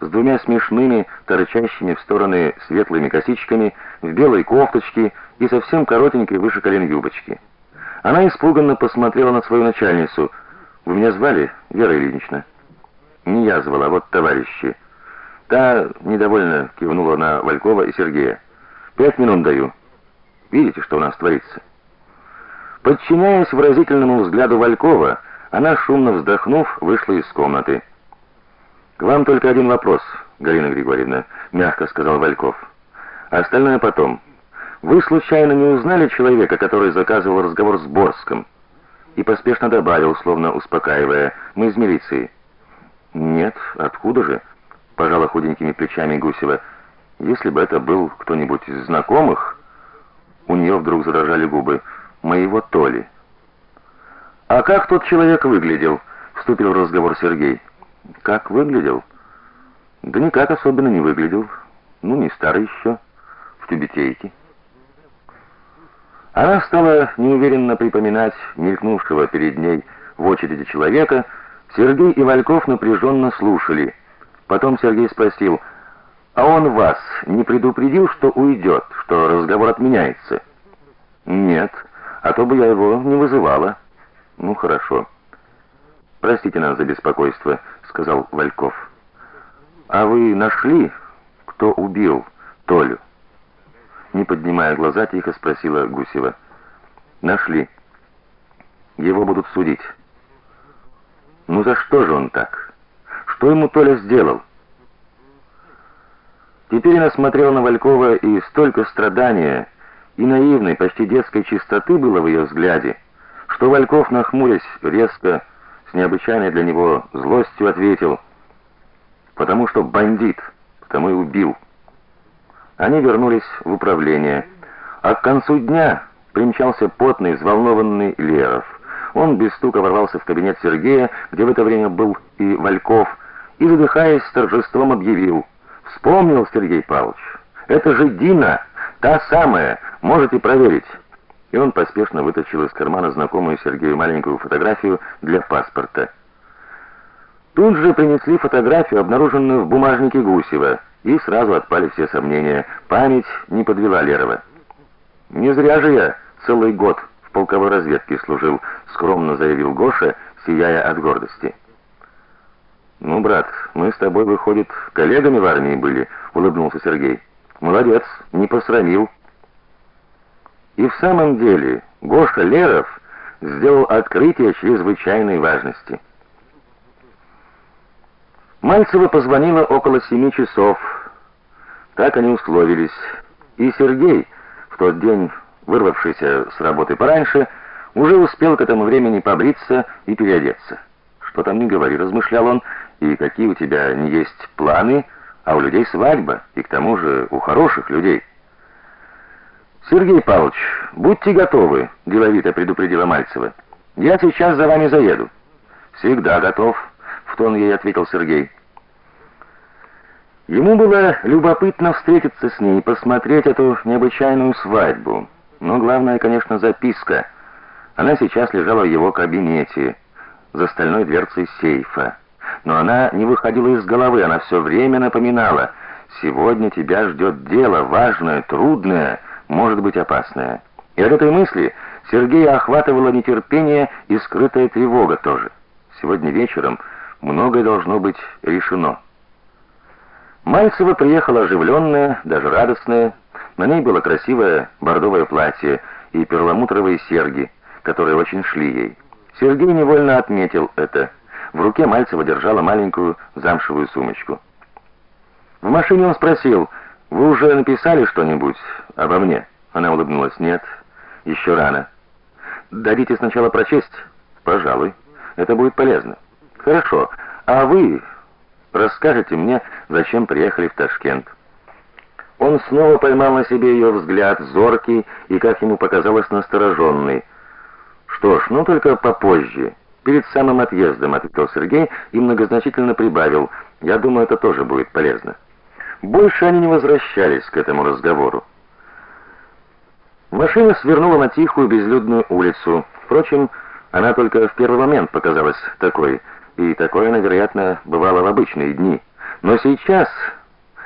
с двумя смешными, торчащими в стороны светлыми косичками, в белой кофточке и совсем коротенькой выше колен юбочки. Она испуганно посмотрела на свою начальницу. "Вы меня звали, Вера Ильинична?" "Не я звала, вот товарищи". Та недовольно кивнула на Валькова и Сергея. «Пять минут даю. Видите, что у нас творится?" Подчиняясь выразительному взгляду Валькова, она шумно вздохнув, вышла из комнаты. К вам только один вопрос, Галина Григорьевна, мягко сказал Вальков. Остальное потом. Вы случайно не узнали человека, который заказывал разговор с Борском? И поспешно добавил, словно успокаивая: "Мы из милиции". "Нет, откуда же?" пожала худенькими плечами Гусева. "Если бы это был кто-нибудь из знакомых?" У нее вдруг задрожали губы. "Моего Толи". "А как тот человек выглядел?" вступил в разговор Сергей. Как выглядел? Да никак особенно не выглядел. Ну, не старый еще, в тюбетейке. Она стала неуверенно припоминать мелькнувшего перед ней в очереди человека. Сергей и Вальков напряженно слушали. Потом Сергей спросил: "А он вас не предупредил, что уйдет, что разговор отменяется?" "Нет, а то бы я его не вызывала". "Ну хорошо. Простите нас за беспокойство", сказал Вальков. А вы нашли, кто убил Толю? Не поднимая глаза, тихо спросила Гусева. Нашли. Его будут судить. Ну за что же он так? Что ему Толя сделал? Теперь она смотрела на Валькова, и столько страдания и наивной, почти детской чистоты было в ее взгляде, что Вальков, нахмурясь, резко с необычайной для него злостью ответил: "Потому что бандит, потому и убил". Они вернулись в управление, а к концу дня примчался потный, взволнованный Леров. Он без стука ворвался в кабинет Сергея, где в это время был и Вальков, и задыхаясь с торжеством объявил: "Вспомнил Сергей Павлович. Это же Дина, та самая, можете проверить". И он поспешно вытащил из кармана знакомую Сергею маленькую фотографию для паспорта. Тут же принесли фотографию, обнаруженную в бумажнике Гусева, и сразу отпали все сомнения. Память не подвела Лерова. Не зря же я целый год в полковой разведке служил, скромно заявил Гоша, сияя от гордости. Ну, брат, мы с тобой выходит коллегами в армии были, улыбнулся Сергей. Молодец, не посрамил. И в самом деле, Гоша Леров сделал открытие чрезвычайной важности. Мальцева позвонила около семи часов. Так они условились. И Сергей, в тот день вырвавшийся с работы пораньше, уже успел к этому времени побриться и переодеться. Что там не говори, размышлял он, и какие у тебя не есть планы, а у людей свадьба, и к тому же у хороших людей. Сергей Павлович, будьте готовы, деловито предупредила Мальцева. Я сейчас за вами заеду. Всегда готов, в тон ей ответил Сергей. Ему было любопытно встретиться с ней, посмотреть эту необычайную свадьбу. Но главное, конечно, записка. Она сейчас лежала в его кабинете, за стальной дверцей сейфа. Но она не выходила из головы, она все время напоминала: "Сегодня тебя ждет дело важное, трудное" может быть опасная. И от этой мысли Сергея охватывало нетерпение и скрытая тревога тоже. Сегодня вечером многое должно быть решено. Мальцева приехала оживленная, даже радостная. На ней было красивое бордовое платье и перламутровые серьги, которые очень шли ей. Сергей невольно отметил это. В руке Мальцева держала маленькую замшевую сумочку. В машине он спросил: вы уже написали что-нибудь обо мне? Она улыбнулась. Нет, еще рано. Дадите сначала прочесть? Пожалуй. Это будет полезно. Хорошо. А вы расскажете мне, зачем приехали в Ташкент? Он снова поймал на себе ее взгляд, зоркий и, как ему показалось, настороженный. Что ж, ну только попозже. Перед самым отъездом, ответил Сергей и многозначительно прибавил: "Я думаю, это тоже будет полезно". Больше они не возвращались к этому разговору. Машина свернула на тихую безлюдную улицу. Впрочем, она только в первый момент показалась такой, и такое вероятно, бывало в обычные дни. Но сейчас,